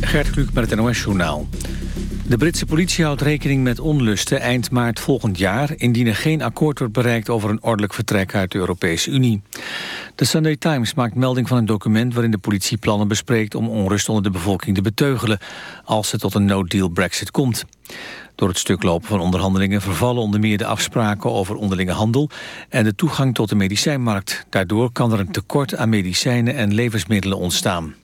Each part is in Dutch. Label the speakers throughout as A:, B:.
A: Gert Kluk met het NOS-journaal. De Britse politie houdt rekening met onlusten eind maart volgend jaar... indien er geen akkoord wordt bereikt over een ordelijk vertrek uit de Europese Unie. De Sunday Times maakt melding van een document... waarin de politie plannen bespreekt om onrust onder de bevolking te beteugelen... als het tot een no-deal brexit komt. Door het stuk lopen van onderhandelingen vervallen onder meer de afspraken over onderlinge handel en de toegang tot de medicijnmarkt. Daardoor kan er een tekort aan medicijnen en levensmiddelen ontstaan.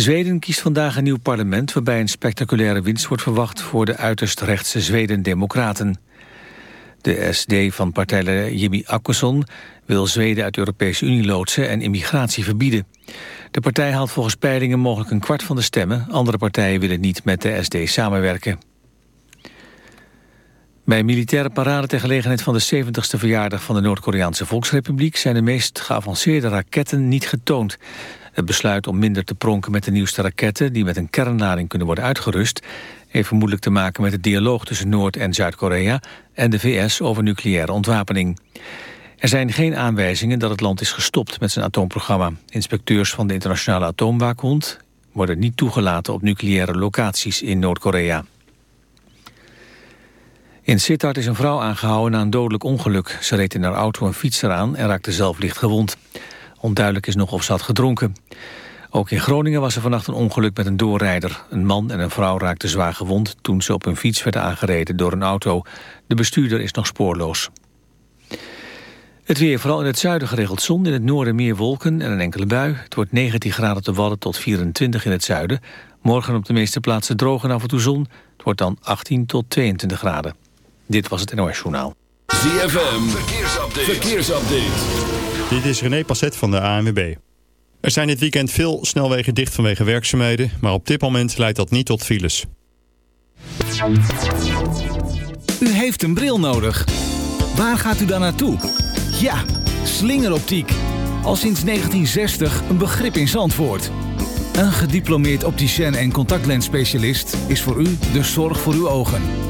A: Zweden kiest vandaag een nieuw parlement waarbij een spectaculaire winst wordt verwacht voor de uiterst rechtse Zweden-democraten. De SD van partijleider Jimmy Åkesson wil Zweden uit de Europese Unie loodsen en immigratie verbieden. De partij haalt volgens peilingen mogelijk een kwart van de stemmen. Andere partijen willen niet met de SD samenwerken. Bij militaire parade ter gelegenheid van de 70ste verjaardag van de Noord-Koreaanse Volksrepubliek zijn de meest geavanceerde raketten niet getoond. Het besluit om minder te pronken met de nieuwste raketten die met een kernlading kunnen worden uitgerust heeft vermoedelijk te maken met de dialoog tussen Noord- en Zuid-Korea en de VS over nucleaire ontwapening. Er zijn geen aanwijzingen dat het land is gestopt met zijn atoomprogramma. Inspecteurs van de internationale atoomwaakhond worden niet toegelaten op nucleaire locaties in Noord-Korea. In Sittard is een vrouw aangehouden na een dodelijk ongeluk. Ze reed in haar auto een fietser aan en raakte zelf licht gewond. Onduidelijk is nog of ze had gedronken. Ook in Groningen was er vannacht een ongeluk met een doorrijder. Een man en een vrouw raakten zwaar gewond toen ze op een fiets werden aangereden door een auto. De bestuurder is nog spoorloos. Het weer, vooral in het zuiden geregeld zon, in het noorden meer wolken en een enkele bui. Het wordt 19 graden te Wadden tot 24 in het zuiden. Morgen op de meeste plaatsen droog en af en toe zon. Het wordt dan 18 tot 22 graden. Dit was het NOS Journaal.
B: ZFM, verkeersupdate. verkeersupdate.
C: Dit is René Passet van de ANWB. Er zijn dit weekend veel snelwegen dicht vanwege werkzaamheden... maar op dit moment leidt dat niet tot files.
D: U heeft een bril nodig. Waar gaat u dan naartoe? Ja, slingeroptiek. Al sinds 1960 een begrip in Zandvoort. Een gediplomeerd opticien en contactlensspecialist is voor u de zorg voor uw ogen.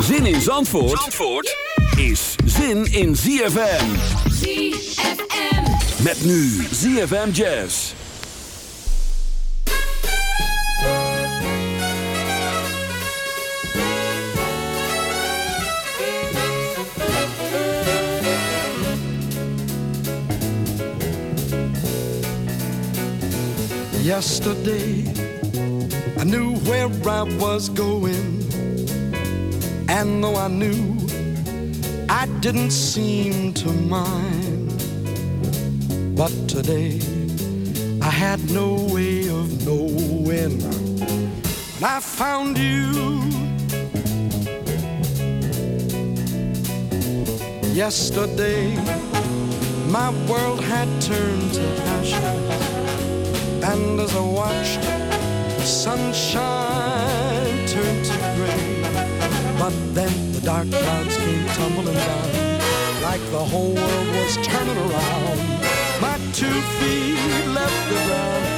B: Zin in Zandvoort, Zandvoort is zin in ZFM.
E: ZFM.
B: Met nu ZFM Jazz.
F: Yesterday, I knew where I was going. And though I knew, I didn't seem to mind. But today, I had no way of knowing. And I found you. Yesterday, my world had turned to ashes. And as I watched the sunshine but then the dark clouds came tumbling down, like the whole world was turning around. My two feet left the ground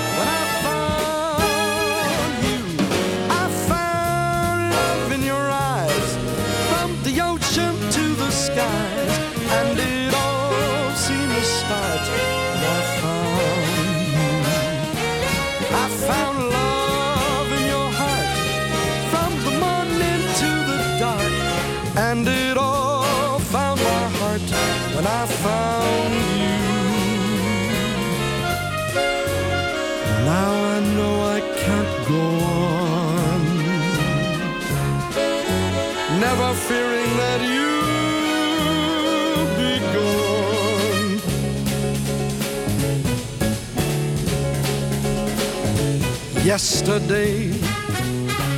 F: Yesterday,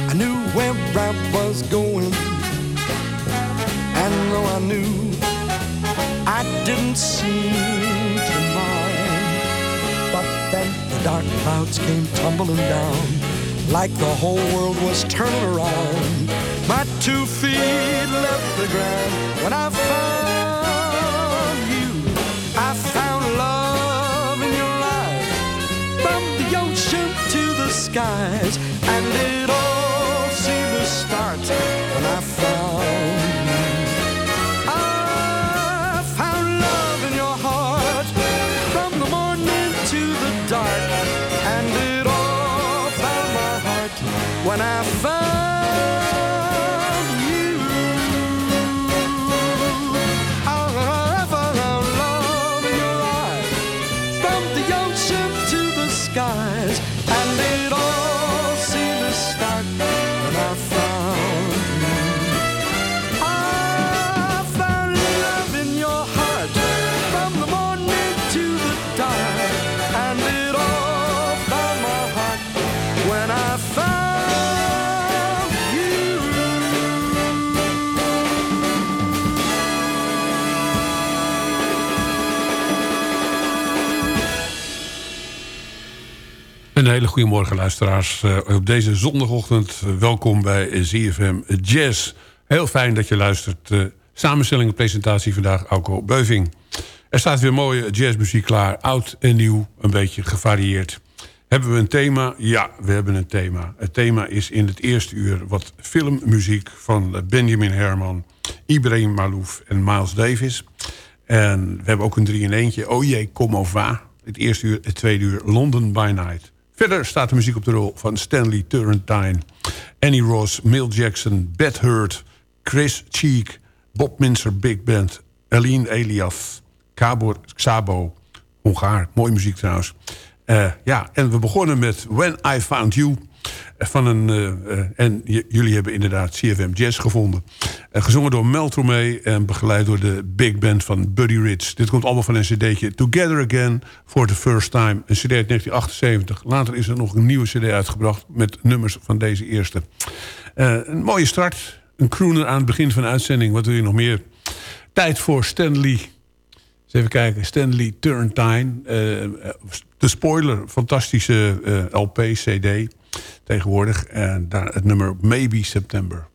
F: I knew where I was going, and though I knew I didn't seem to mind, but then the dark clouds came tumbling down like the whole world was turning around. My two feet left the ground when I found skies, and it all seemed to start when I
E: Een hele goede morgen luisteraars. Eh, op deze zondagochtend eh, welkom bij ZFM Jazz. Heel fijn dat je luistert. Eh, samenstelling en presentatie vandaag, Auko Beuving. Er staat weer mooie jazzmuziek klaar. Oud en nieuw, een beetje gevarieerd. Hebben we een thema? Ja, we hebben een thema. Het thema is in het eerste uur wat filmmuziek van Benjamin Herman... Ibrahim Malouf en Miles Davis. En we hebben ook een drie in eentje. Oh jee, kom of va. Het eerste uur, het tweede uur, London by Night. Verder staat de muziek op de rol van Stanley Turrentine... Annie Ross, Mill Jackson, Beth Hurt... Chris Cheek, Bob Minster Big Band... Aline Elias, Cabor Xabo, Hongaar. Mooie muziek trouwens. Eh, ja, en we begonnen met When I Found You... Van een, eh, eh, en jullie hebben inderdaad CFM Jazz gevonden. Eh, gezongen door Mel Tormé en begeleid door de big band van Buddy Rich. Dit komt allemaal van een cd'tje Together Again for the First Time. Een cd uit 1978. Later is er nog een nieuwe cd uitgebracht met nummers van deze eerste. Een mooie start. Een crooner aan het begin van de uitzending. Wat wil je nog meer? Tijd voor Stanley. Even kijken. Stanley Turrentine. eh, de spoiler. Fantastische LP, CD tegenwoordig. En daar het nummer Maybe September.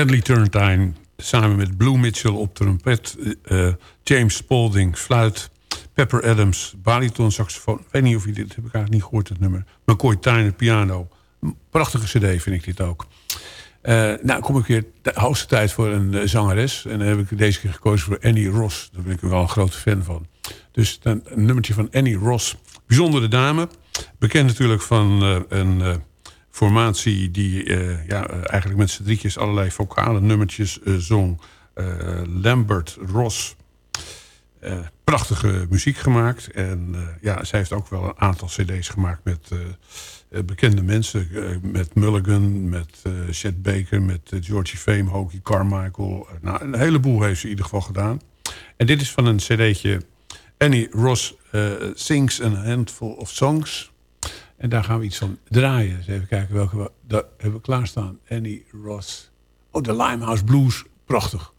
E: Stanley Turrentine samen met Blue Mitchell op trompet... Uh, James Spalding fluit... Pepper Adams, bariton, saxofoon. Ik weet niet of je dit... heb ik eigenlijk niet gehoord, het nummer. McCoy Tyner, piano. Prachtige cd vind ik dit ook. Uh, nou, kom ik weer de hoogste tijd voor een zangeres. En dan heb ik deze keer gekozen voor Annie Ross. Daar ben ik wel een grote fan van. Dus een, nummertje van Annie Ross. Bijzondere dame. Bekend natuurlijk van een formatie die uh, ja, eigenlijk met z'n drietjes allerlei vocale nummertjes uh, zong. Lambert Ross. prachtige muziek gemaakt. En ja, zij heeft ook wel een aantal cd's gemaakt met bekende mensen. met Mulligan, met Chet Baker, met Georgie Fame, Hokie Carmichael. nou, een heleboel heeft ze in ieder geval gedaan. En dit is van een cd'tje. Annie Ross Sings a Handful of Songs. En daar gaan we iets van draaien. Dus even kijken welke we daar hebben klaarstaan. Annie Ross. Oh, de Limehouse Blues. Prachtig.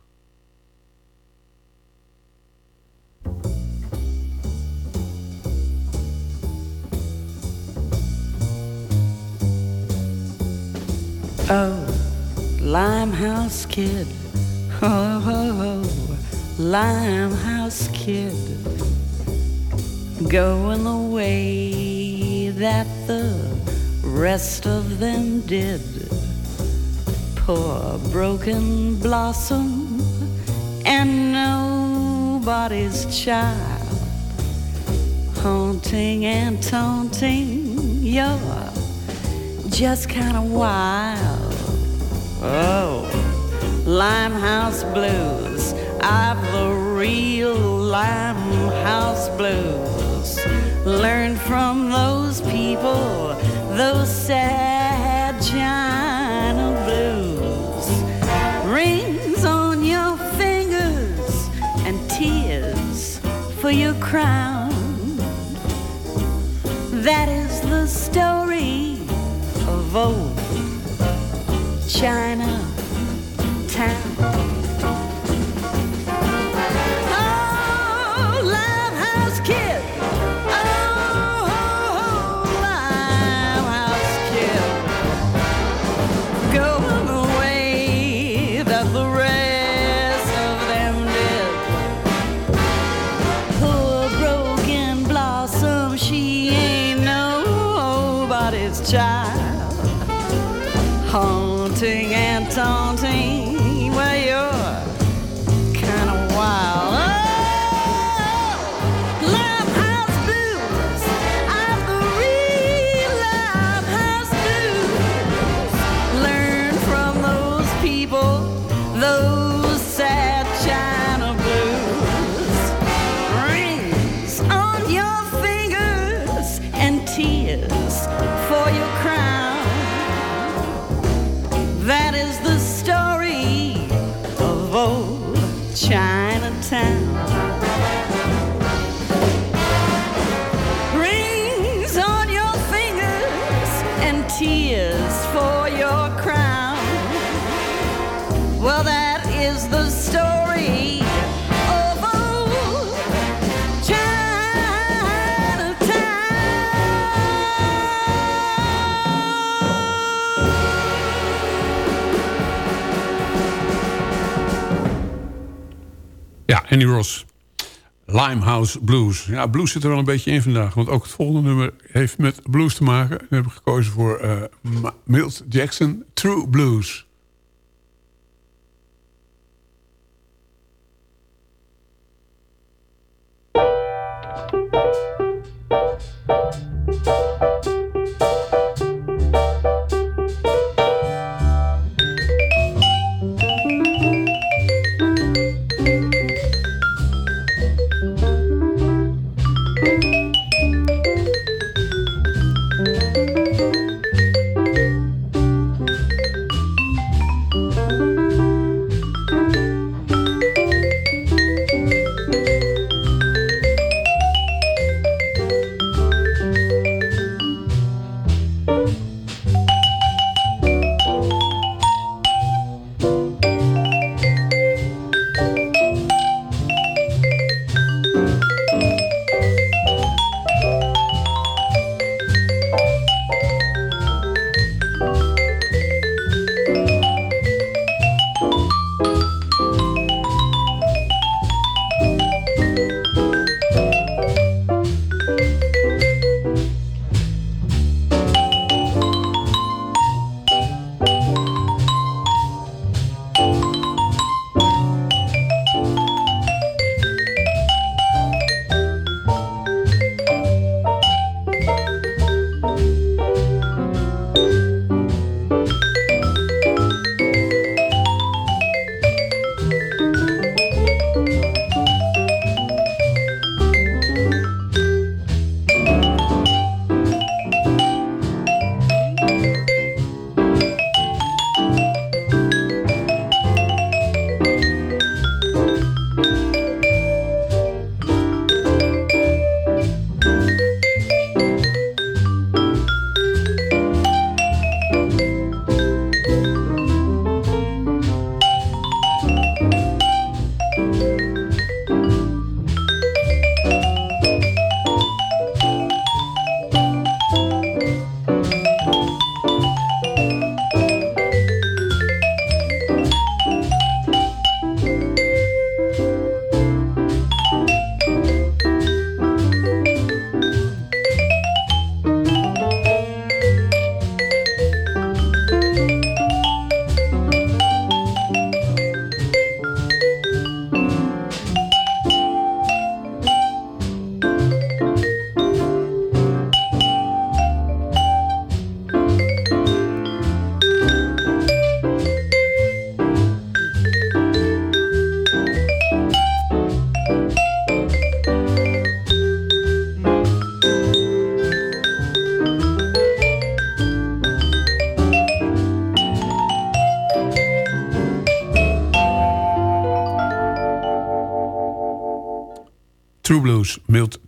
G: Oh, Limehouse Kid. Oh, oh, oh, Limehouse Kid. Going the way that the rest of them did. Poor broken blossom and nobody's child. Haunting and taunting, you're just kind of wild. Oh, Limehouse Blues, I've the real Limehouse Blues. Learn from those people, those sad China blues. Rings on your fingers and tears for your crown. That is the story of old China
E: Ja, Annie Ross. Limehouse Blues. Ja, blues zit er wel een beetje in vandaag. Want ook het volgende nummer heeft met blues te maken. We hebben gekozen voor Ma- Milt Jackson, True Blues.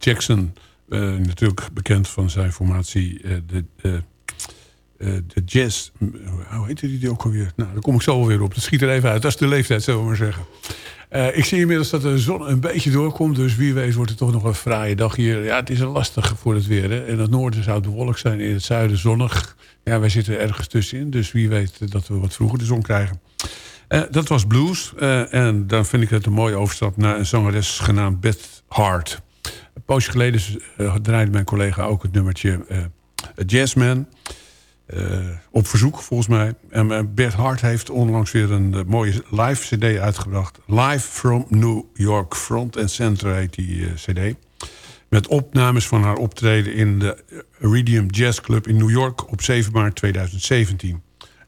E: Jackson. Uh, natuurlijk bekend van zijn formatie uh, de, uh, de Jazz... Hoe heette die ook alweer? Nou, daar kom ik zo alweer op. Dat schiet er even uit. Dat is de leeftijd, zullen we maar zeggen. ik zie inmiddels dat de zon een beetje doorkomt. Dus wie weet wordt het toch nog een fraaie dag hier. Ja, het is lastig voor het weer. Hè? In het noorden zou het bewolkt zijn. In het zuiden zonnig. Ja, wij zitten ergens tussenin. Dus wie weet dat we wat vroeger de zon krijgen. Dat was blues. En dan vind ik het een mooie overstap naar een zangeres genaamd Beth Hart. Een poosje geleden uh, draaide mijn collega ook het nummertje Jazzman. op verzoek volgens mij. En Beth Hart heeft onlangs weer een mooie live cd uitgebracht. Live from New York. Front and Center heet die cd. Met opnames van haar optreden in de Iridium Jazz Club in New York op 7 maart 2017.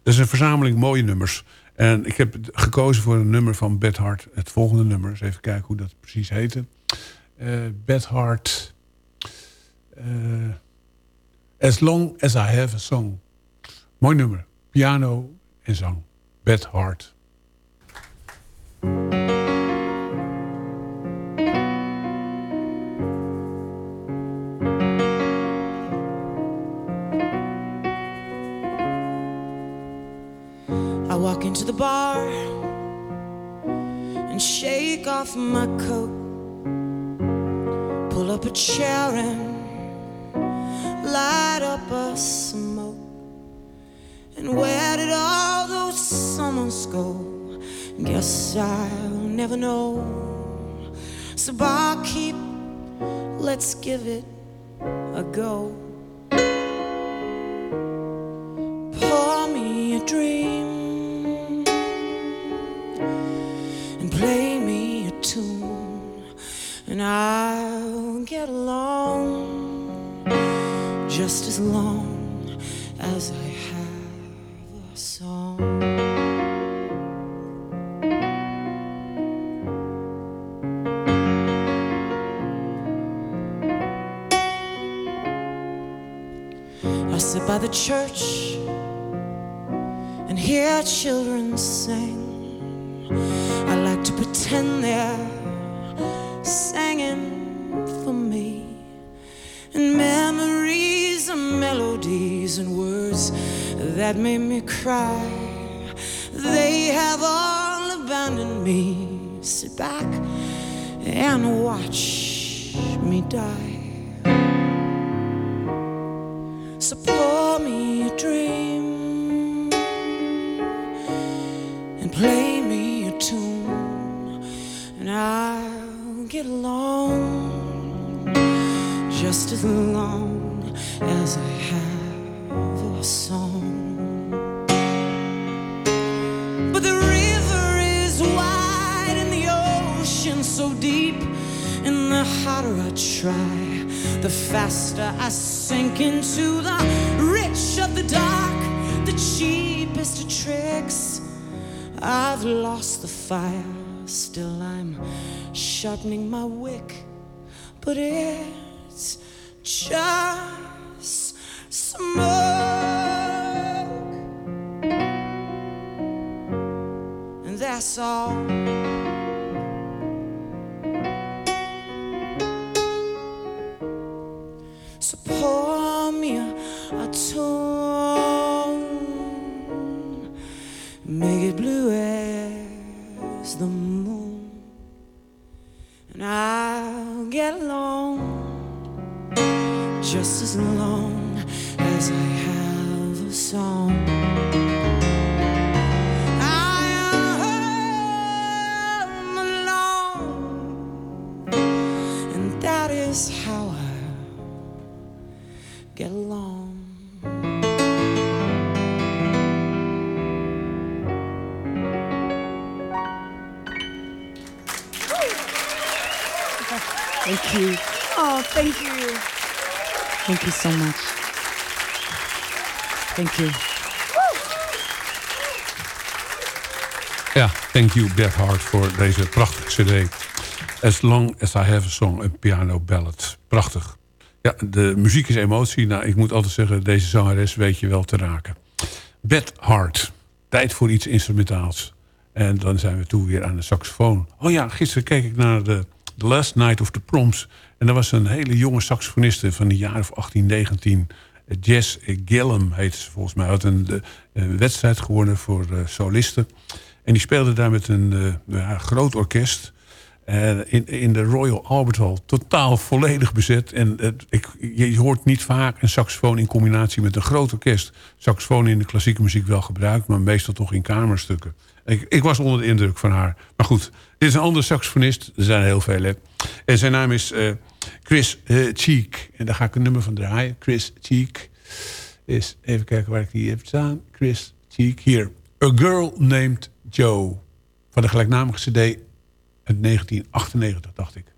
E: Dat is een verzameling mooie nummers. En ik heb gekozen voor een nummer van Beth Hart. Het volgende nummer. Eens even kijken hoe dat precies heette. Beth Hart. Uh, as Long As I Have A Song. Mooi nummer. Piano en zang. Beth Hart.
H: I walk into the bar and shake off my coat, up a chair and light up a smoke. And where did all those summers go? Guess I'll never know. So, barkeep, let's give it a go. And I'll get along just as long as I have a song. I sit by the church and hear children sing I like to pretend they're singing and words that made me cry. They have all abandoned me. Sit back and watch me die. So pour me a dream and play me a tune, and I'll get along just as long as I harder I try, the faster I sink into the rich of the dark, the cheapest of tricks. I've lost the fire, still I'm sharpening my wick, but it's just smoke. And that's all. Pour me a, tune, make it blue as the moon, and I'll get along just as long as I have a song.
I: Thank you. Thank you so much. Thank you.
E: Ja, thank you Beth Hart voor deze prachtige cd. As Long As I Have A Song, een piano ballad. Prachtig. Ja, de muziek is emotie. Nou, ik moet altijd zeggen, deze zangeres weet je wel te raken. Beth Hart. Tijd voor iets instrumentaals. En dan zijn we toe weer aan de saxofoon. Oh ja, gisteren keek ik naar de The Last Night of the Proms. En dat was een hele jonge saxofoniste van de jaren of 18, 19. Jess Gillum heet ze volgens mij. Had een, wedstrijd gewonnen voor solisten. En die speelde daar met een groot orkest... In, in de Royal Albert Hall. Totaal volledig bezet. En ik, je hoort niet vaak een saxofoon in combinatie met een groot orkest. Saxofoon in de klassieke muziek wel gebruikt, maar meestal toch in kamerstukken. Ik, ik, was onder de indruk van haar. Maar goed, dit is een andere saxofonist. Er zijn heel veel, hè. En zijn naam is uh, Chris Cheek. En daar ga ik een nummer van draaien. Chris Cheek is... Even kijken waar ik die heb staan. Chris Cheek. Hier. A Girl Named Joe. Van de gelijknamige cd uit 1998, dacht ik.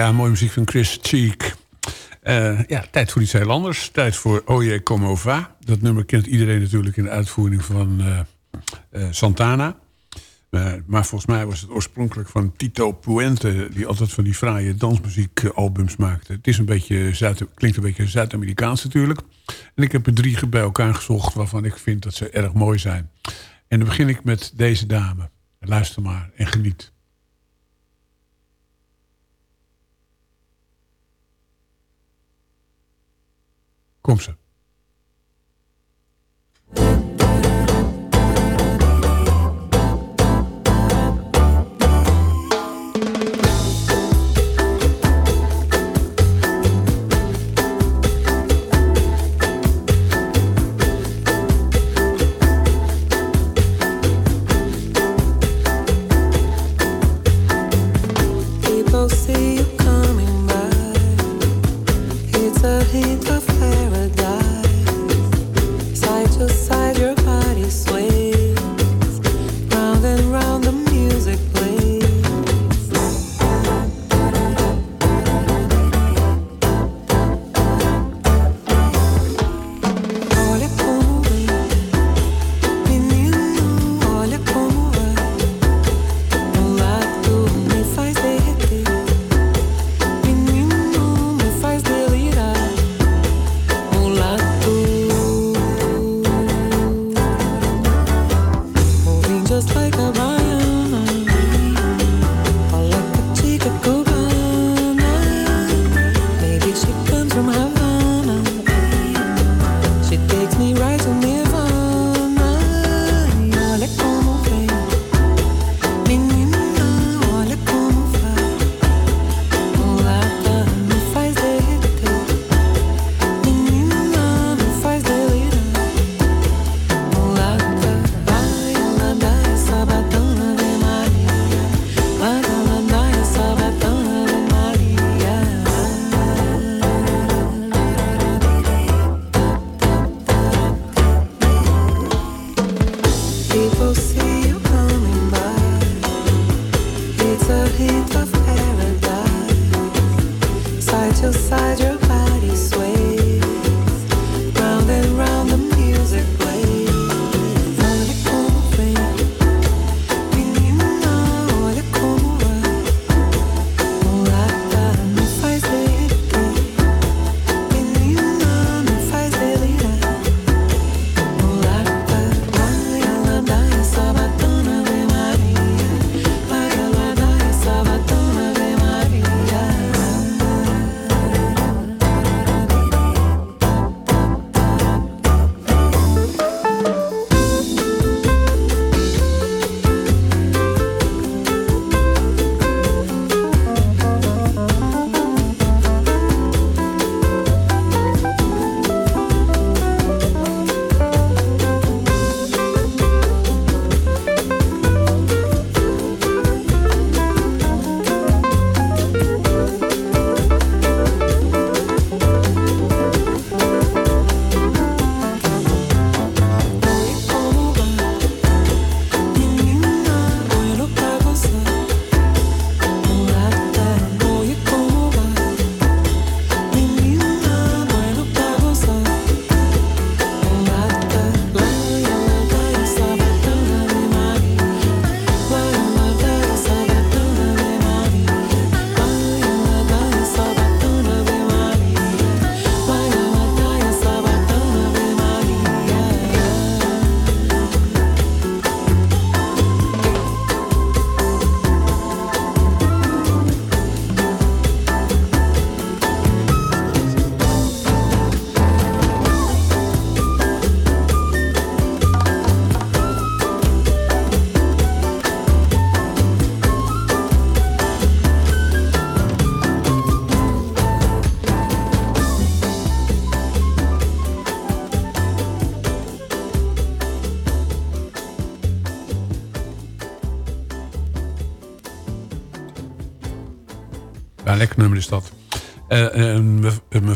J: Ja, mooie muziek van Chris Cheek. Uh, ja, tijd voor iets heel anders. Tijd voor Oye Como Va. Dat nummer kent iedereen natuurlijk in de uitvoering van uh, uh, Santana. maar volgens mij was het oorspronkelijk van Tito Puente... die altijd van die fraaie dansmuziekalbums maakte. Het is een beetje klinkt een beetje Zuid-Amerikaans natuurlijk. En ik heb er drie bij elkaar gezocht... waarvan ik vind dat ze erg mooi zijn. En dan begin ik met deze dame. Luister maar en geniet. Kom ze.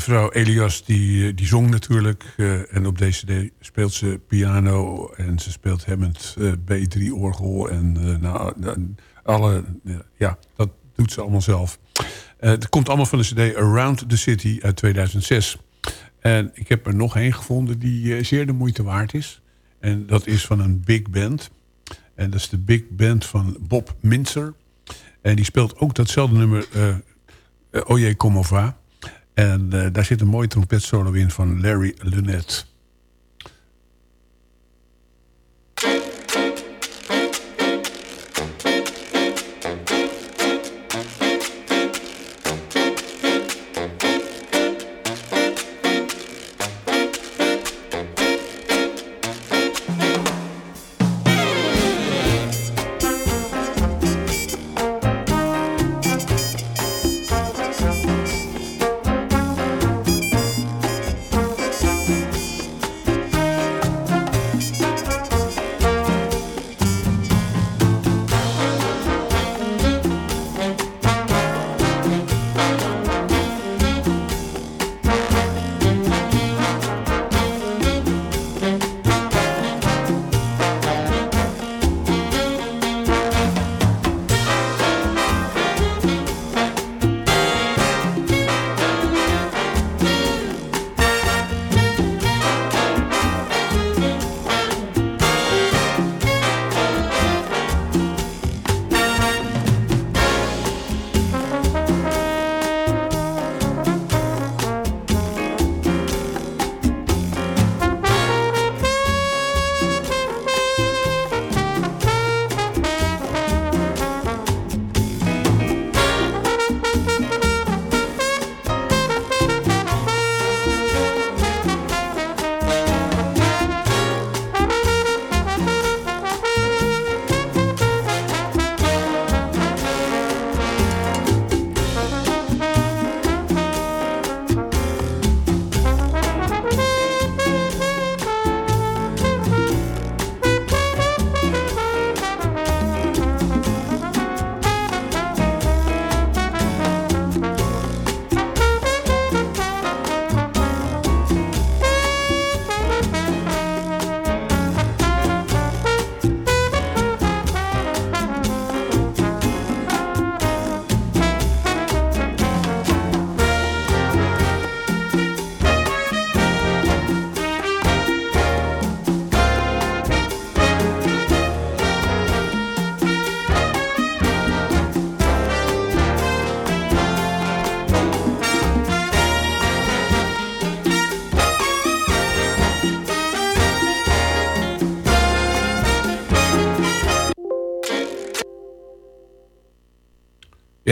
J: Mevrouw Elias die, die zong natuurlijk. Uh, en op deze CD speelt ze piano. En ze speelt Hammond uh, B3-orgel. En nou, alle, ja, dat doet ze allemaal zelf.
E: Eh, het komt allemaal van de cd Around the City uit 2006. En ik heb er nog één gevonden die eh, zeer de moeite waard is. En dat is van een big band. En dat is de big band van Bob Minzer. En die speelt ook datzelfde nummer Oye Como Va. En uh, daar zit een mooie trompetsolo in van Larry Lunette.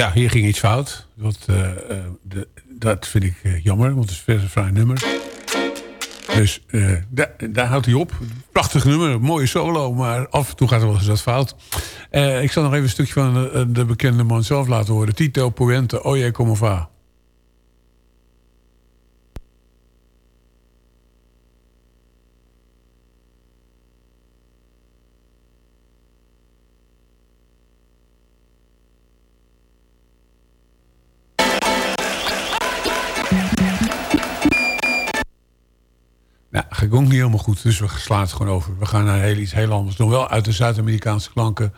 E: Ja, hier ging iets fout. Dat, uh, de, dat vind ik uh, jammer, want het is een vrij nummer. Dus uh, daar houdt hij op. Prachtig nummer, mooie solo, maar af en toe gaat er wel eens wat fout. ik zal nog even een stukje van de bekende man zelf laten horen. Tito Puente, Oye Como Va. Gegong niet helemaal goed, dus we slaan het gewoon over. We gaan naar iets heel anders. Nog wel uit de Zuid-Amerikaanse klanken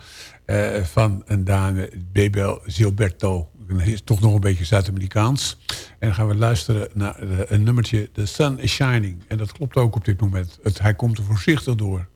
E: uh, van een dame, Bebel Gilberto. Is toch nog een beetje Zuid-Amerikaans. En dan gaan we luisteren naar een nummertje, The Sun is Shining. En dat klopt ook op dit moment. Het, hij komt er voorzichtig door.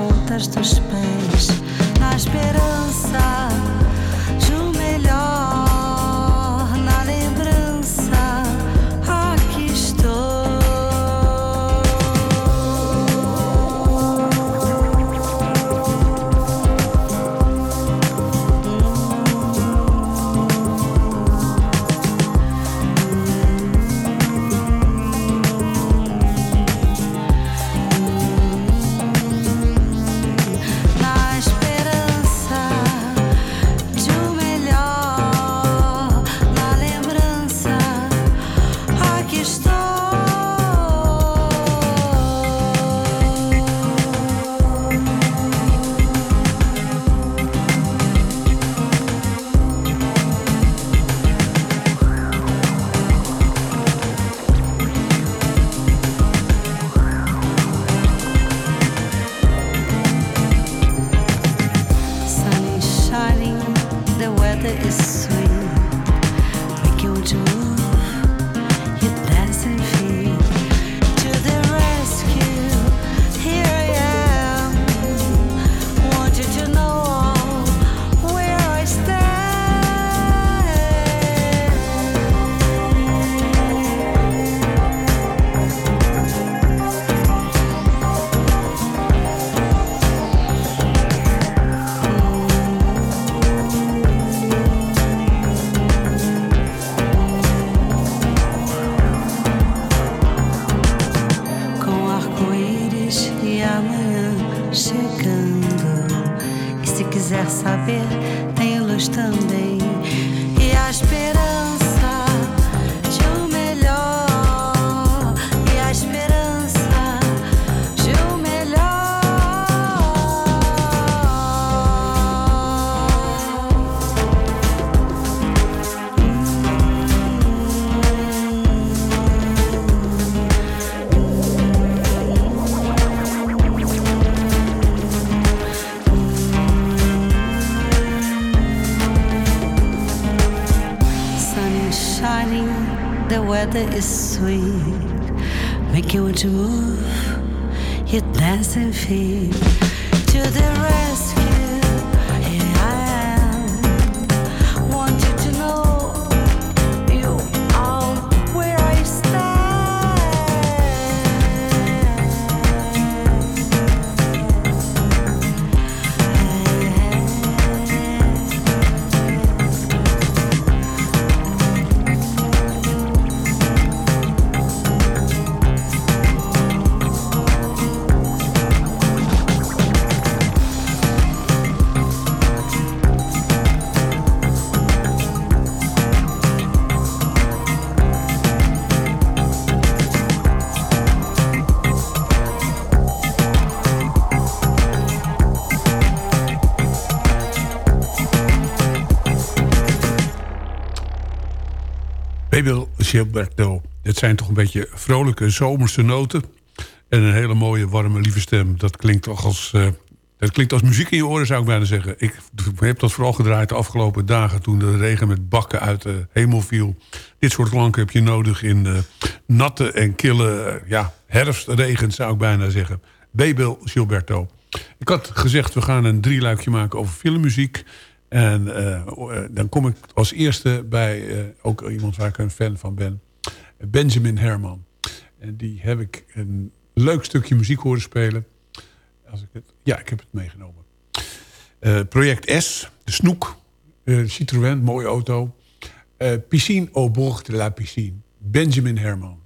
G: pontas dos pés, na esperança. You dance
E: Gilberto. Dit zijn toch een beetje vrolijke zomerse noten. En een hele mooie, warme, lieve stem. Dat klinkt toch als, eh, dat klinkt als muziek in je oren, zou ik bijna zeggen. Ik heb dat vooral gedraaid de afgelopen dagen... toen de regen met bakken uit de hemel viel. Dit soort klanken heb je nodig in eh, natte en kille eh, ja, herfstregen, zou ik bijna zeggen. Babel Gilberto. Ik had gezegd, we gaan een drieluikje maken over filmmuziek. En eh, eh, dan kom ik als eerste bij eh, ook iemand waar ik een fan van ben. Benjamin Herman. En die heb ik een leuk stukje muziek horen spelen. Als ik het, ja, ik heb het meegenomen. Project S, de Snoek. eh, Citroën, mooie auto. Piscine au bord de la piscine. Benjamin Herman.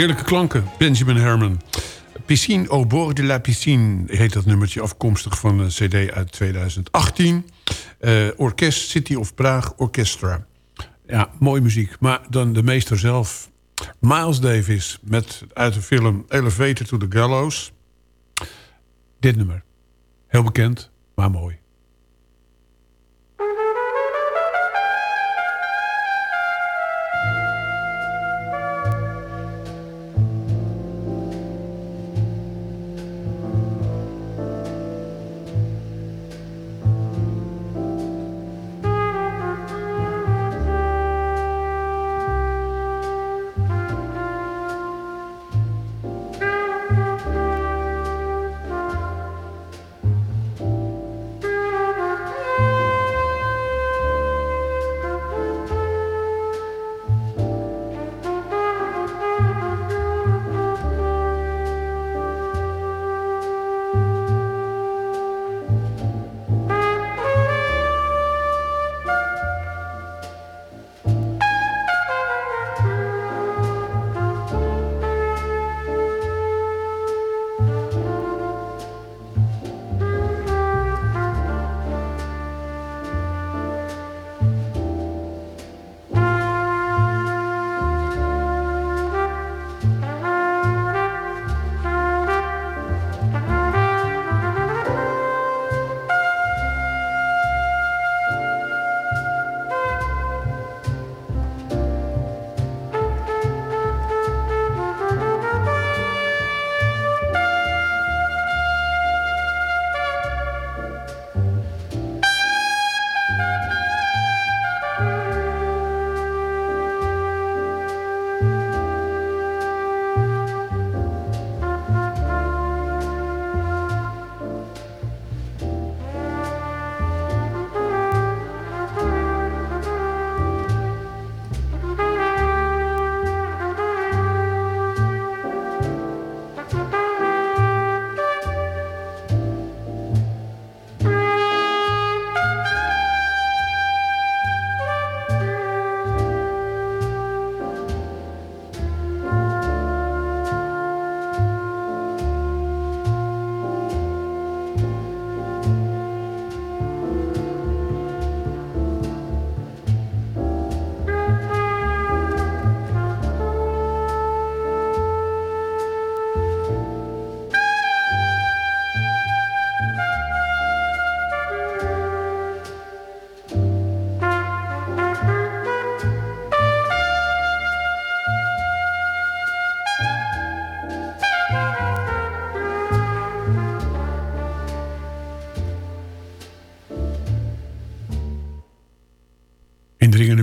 E: Heerlijke klanken, Benjamin Herman. Piscine au bord de la piscine heet dat nummertje... afkomstig van een cd uit 2018. Uh, Orkest City of Prague Orchestra. Ja, mooie muziek. Maar dan de meester zelf. Miles Davis met uit de film Elevator to the Gallows. Dit nummer. Heel bekend, maar mooi.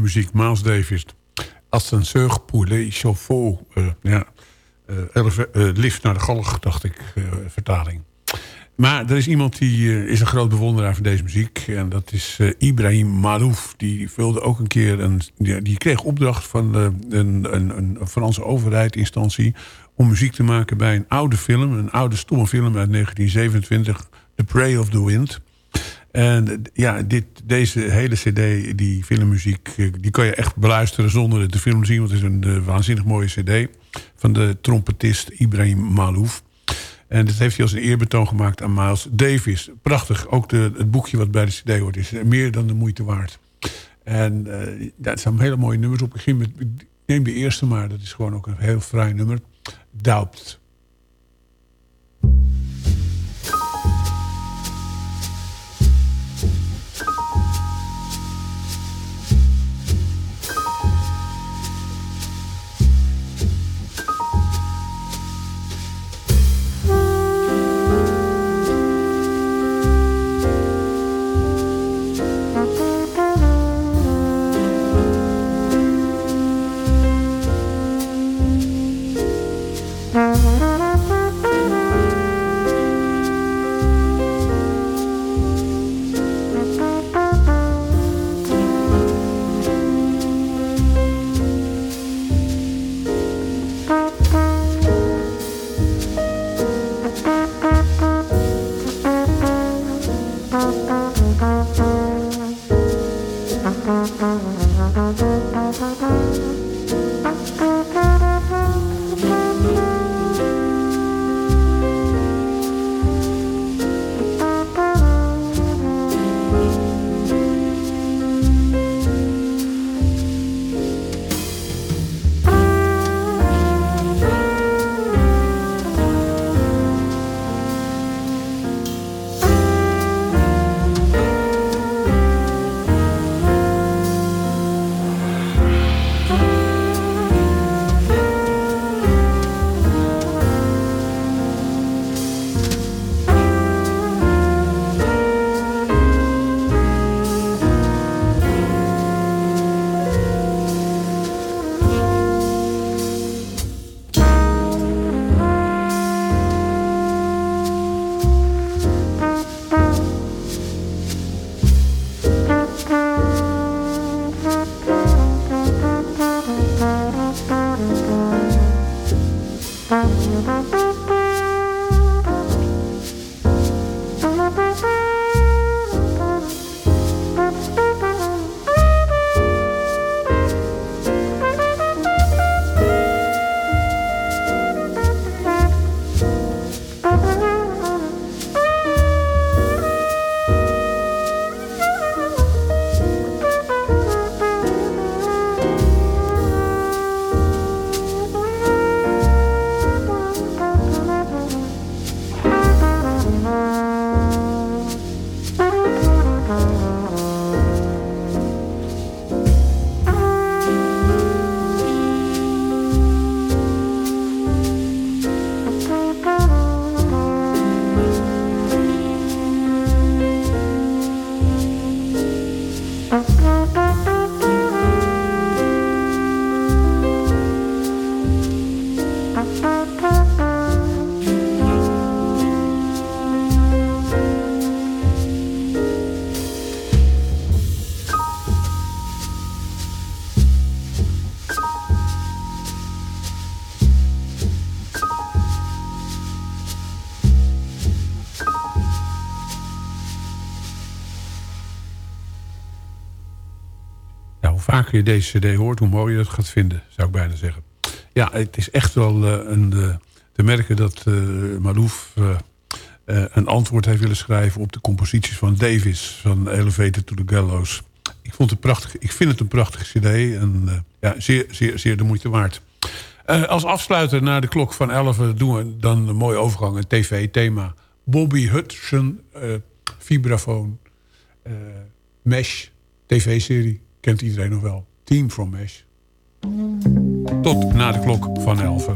E: Muziek. Miles Davis. Ascenseur pour les chauffeurs. Uh, ja, uh, lift naar de galg, dacht ik, vertaling. Maar er is iemand die is een groot bewonderaar van deze muziek. En dat is Ibrahim Malouf. Die vulde ook een keer een... Die, kreeg opdracht van een, een, een Franse overheid, instantie... om muziek te maken bij een oude film. Een oude stomme film uit 1927. The Prey of the Wind. En ja, dit, deze hele cd, die filmmuziek, eh, die kan je echt beluisteren zonder de film te zien. Want het is een uh, waanzinnig mooie cd van de trompetist Ibrahim Malouf. En dat heeft hij als een eerbetoon gemaakt aan Miles Davis. Prachtig. Ook de, het boekje wat bij de cd hoort is meer dan de moeite waard. En uh, staan hele mooie nummers op. Ik, met, ik neem de eerste maar. Dat is gewoon ook een heel vrij nummer. Doubt. Thank you. Je deze cd hoort, hoe mooier je het gaat vinden, zou ik bijna zeggen. Ja, het is echt wel uh, een, uh, te merken dat uh, Malouf een antwoord heeft willen schrijven... op de composities van Davis, van Elevator to the Gallows. Ik, vond het prachtig, ik vind het een prachtige cd en ja, zeer, zeer, zeer de moeite waard. als afsluiter naar de klok van 11 doen we dan een mooie overgang, een tv-thema. Bobby Hudson, vibrafoon, Mesh, tv-serie, kent iedereen nog wel. Team from Mesh. Tot na de klok van 11.